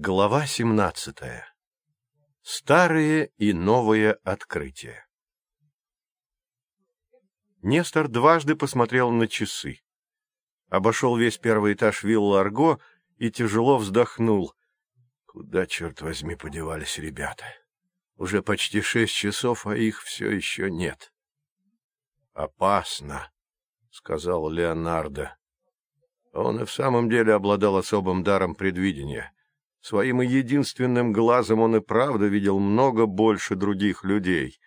Глава семнадцатая. Старые и новые открытия. Нестор дважды посмотрел на часы. Обошел весь первый этаж виллы Арго и тяжело вздохнул. Куда, черт возьми, подевались ребята? Уже почти шесть часов, а их все еще нет. — Опасно, — сказал Леонардо. Он и в самом деле обладал особым даром предвидения. Своим единственным глазом он и правда видел много больше других людей.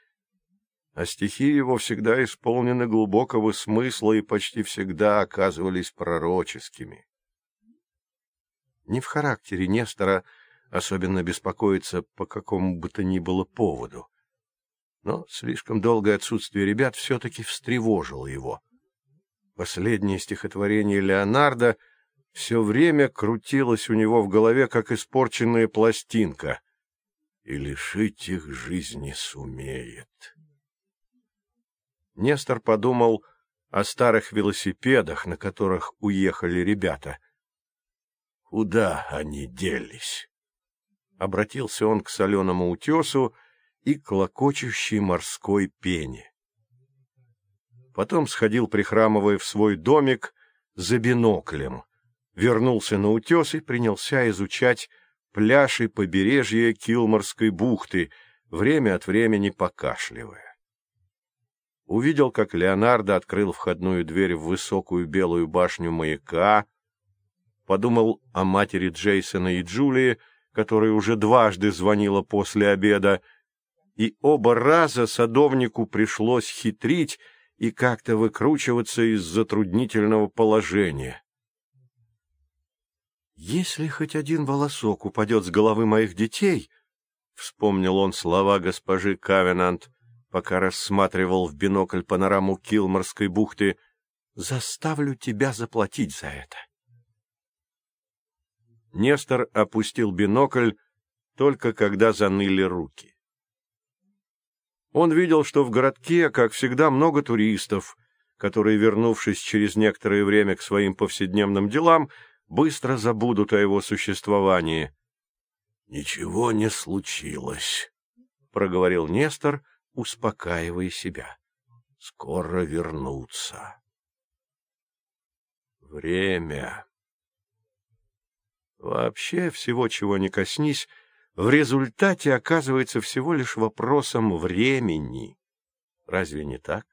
А стихи его всегда исполнены глубокого смысла и почти всегда оказывались пророческими. Не в характере Нестора особенно беспокоиться по какому бы то ни было поводу. Но слишком долгое отсутствие ребят все-таки встревожило его. Последнее стихотворение Леонардо все время крутилось у него в голове, как испорченная пластинка, и лишить их жизни сумеет. Нестор подумал о старых велосипедах, на которых уехали ребята. Куда они делись? Обратился он к соленому утесу и к локочущей морской пене. Потом сходил, прихрамывая в свой домик, за биноклем, вернулся на утес и принялся изучать пляж и побережье Килморской бухты, время от времени покашливая. Увидел, как Леонардо открыл входную дверь в высокую белую башню маяка, подумал о матери Джейсона и Джулии, которая уже дважды звонила после обеда, и оба раза садовнику пришлось хитрить и как-то выкручиваться из затруднительного положения. «Если хоть один волосок упадет с головы моих детей», — вспомнил он слова госпожи Кавенант, пока рассматривал в бинокль панораму Килморской бухты, — «заставлю тебя заплатить за это». Нестор опустил бинокль только когда заныли руки. Он видел, что в городке, как всегда, много туристов, которые, вернувшись через некоторое время к своим повседневным делам, быстро забудут о его существовании. — Ничего не случилось, — проговорил Нестор, успокаивая себя. — Скоро вернутся. Время. Вообще, всего, чего не коснись, в результате оказывается всего лишь вопросом времени. Разве не так?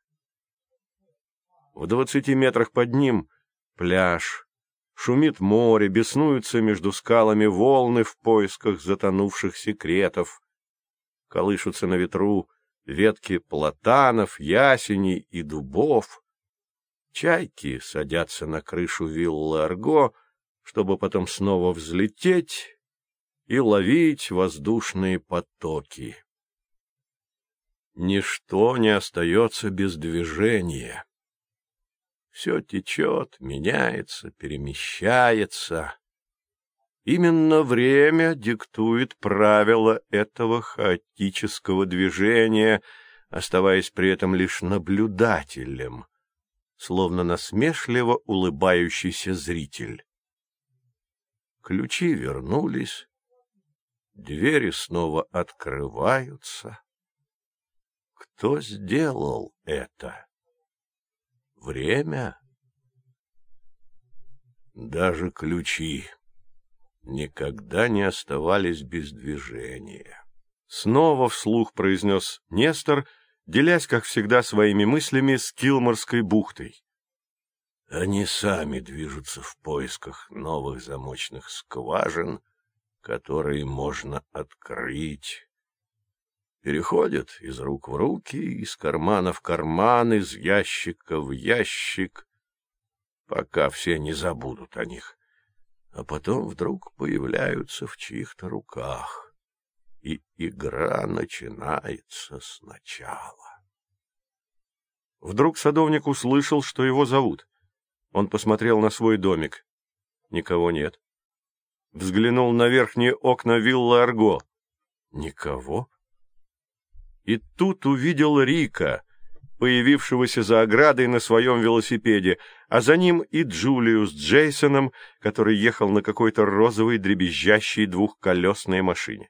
В двадцати метрах под ним пляж, шумит море, беснуются между скалами волны в поисках затонувших секретов, колышутся на ветру ветки платанов, ясеней и дубов. Чайки садятся на крышу виллы Арго, чтобы потом снова взлететь и ловить воздушные потоки. Ничто не остается без движения. Все течет, меняется, перемещается. Именно время диктует правила этого хаотического движения, оставаясь при этом лишь наблюдателем, словно насмешливо улыбающийся зритель. Ключи вернулись, Двери снова открываются. Кто сделал это? Время? Даже ключи никогда не оставались без движения. Снова вслух произнес Нестор, делясь, как всегда, своими мыслями с Килморской бухтой. Они сами движутся в поисках новых замочных скважин которые можно открыть. Переходят из рук в руки, из кармана в карман, из ящика в ящик, пока все не забудут о них. А потом вдруг появляются в чьих-то руках, и игра начинается сначала. Вдруг садовник услышал, что его зовут. Он посмотрел на свой домик. Никого нет взглянул на верхние окна виллы Арго. Никого. И тут увидел Рика, появившегося за оградой на своем велосипеде, а за ним и Джулию с Джейсоном, который ехал на какой-то розовой дребезжащей двухколесной машине.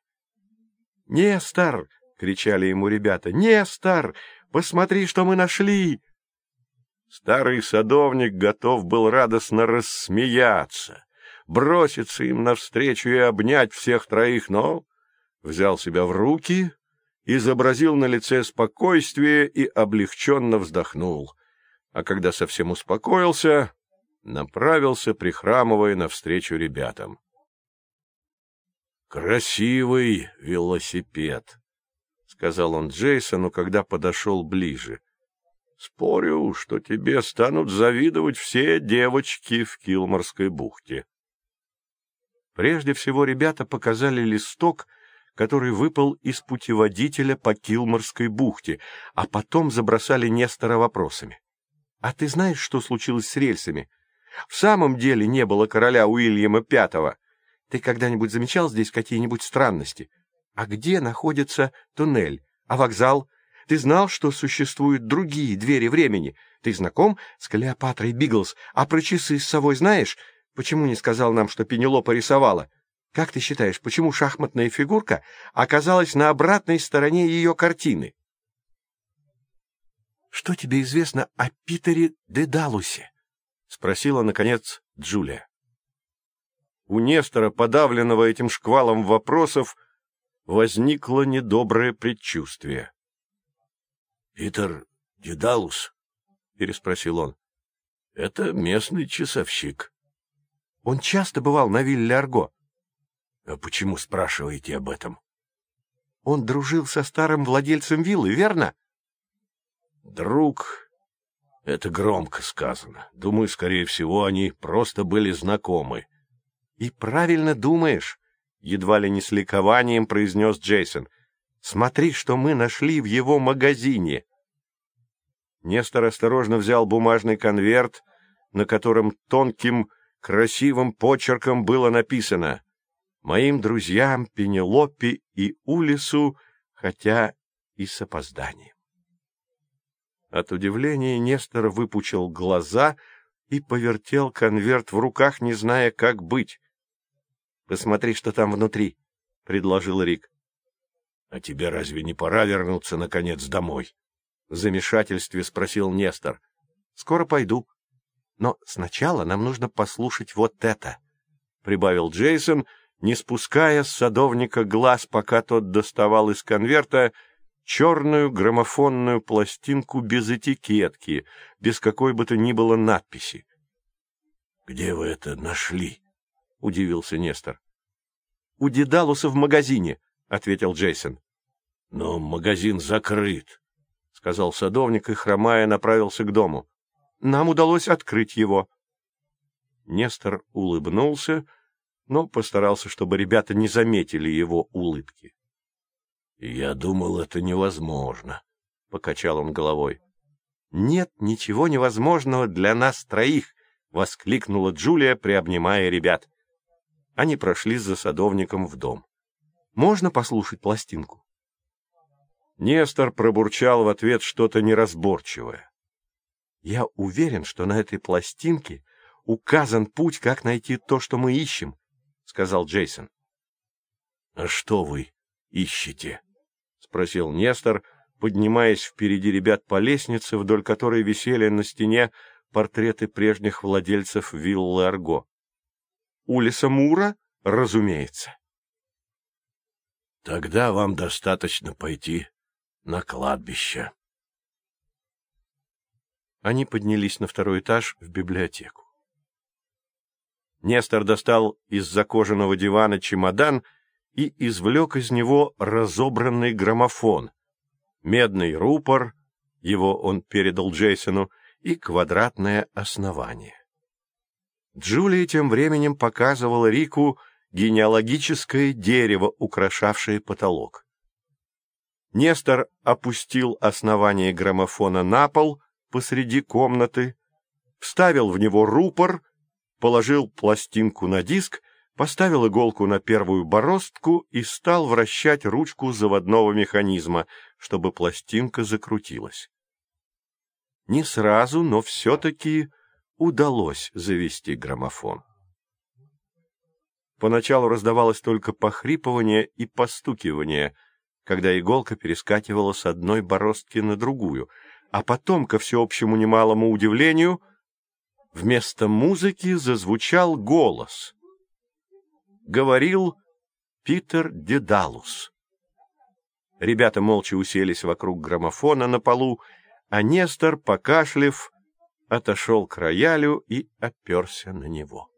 «Нестор!» — кричали ему ребята. «Нестор! Посмотри, что мы нашли!» Старый садовник готов был радостно рассмеяться, броситься им навстречу и обнять всех троих, но взял себя в руки, изобразил на лице спокойствие и облегченно вздохнул. А когда совсем успокоился, направился, прихрамывая, навстречу ребятам. «Красивый велосипед», — сказал он Джейсону, когда подошел ближе. Спорю, что тебе станут завидовать все девочки в Килморской бухте. Прежде всего ребята показали листок, который выпал из путеводителя по Килморской бухте, а потом забросали Нестора вопросами. — А ты знаешь, что случилось с рельсами? В самом деле не было короля Уильяма Пятого. Ты когда-нибудь замечал здесь какие-нибудь странности? А где находится туннель? А вокзал? Ты знал, что существуют другие двери времени? Ты знаком с Клеопатрой Биглс? А про часы с совой знаешь? Почему не сказал нам, что Пенелопа рисовала? Как ты считаешь, почему шахматная фигурка оказалась на обратной стороне ее картины? — Что тебе известно о Питере Дедалусе? — спросила, наконец, Джулия. У Нестора, подавленного этим шквалом вопросов, возникло недоброе предчувствие. Питер Дедалус? — переспросил он. — Это местный часовщик. — Он часто бывал на вилле Арго. — А почему спрашиваете об этом? — Он дружил со старым владельцем виллы, верно? — Друг — это громко сказано. Думаю, скорее всего, они просто были знакомы. — И правильно думаешь, — едва ли не с ликованием произнес Джейсон. — Смотри, что мы нашли в его магазине. Нестор осторожно взял бумажный конверт, на котором тонким, красивым почерком было написано «Моим друзьям Пенелопе и Улису, хотя и с опозданием». От удивления Нестор выпучил глаза и повертел конверт в руках, не зная, как быть. — Посмотри, что там внутри, — предложил Рик. — А тебе разве не пора вернуться, наконец, домой? — в замешательстве спросил Нестор. — Скоро пойду. Но сначала нам нужно послушать вот это, — прибавил Джейсон, не спуская с садовника глаз, пока тот доставал из конверта черную граммофонную пластинку без этикетки, без какой бы то ни было надписи. — Где вы это нашли? — удивился Нестор. — У Дедалуса в магазине, — ответил Джейсон. — Но магазин закрыт, — сказал садовник и, хромая, направился к дому. — Нам удалось открыть его. Нестор улыбнулся, но постарался, чтобы ребята не заметили его улыбки. — Я думал, это невозможно, — покачал он головой. — Нет ничего невозможного для нас троих, — воскликнула Джулия, приобнимая ребят. Они прошли за садовником в дом. — Можно послушать пластинку? Нестор пробурчал в ответ что-то неразборчивое. «Я уверен, что на этой пластинке указан путь, как найти то, что мы ищем», — сказал Джейсон. «А что вы ищете?» — спросил Нестор, поднимаясь впереди ребят по лестнице, вдоль которой висели на стене портреты прежних владельцев виллы Арго. «Улиса Мура, разумеется». «Тогда вам достаточно пойти на кладбище. Они поднялись на второй этаж в библиотеку. Нестор достал из-за кожаного дивана чемодан и извлек из него разобранный граммофон, медный рупор, его он передал Джейсону, и квадратное основание. Джулия тем временем показывала Рику генеалогическое дерево, украшавшее потолок. Нестор опустил основание граммофона на пол посреди комнаты, вставил в него рупор, положил пластинку на диск, поставил иголку на первую бороздку и стал вращать ручку заводного механизма, чтобы пластинка закрутилась. Не сразу, но все-таки удалось завести граммофон. Поначалу раздавалось только похрипывание и постукивание, когда иголка перескакивала с одной бороздки на другую, а потом, ко всеобщему немалому удивлению, вместо музыки зазвучал голос. Говорил Питер Дедалус. Ребята молча уселись вокруг граммофона на полу, а Нестор, покашлив, отошел к роялю и оперся на него.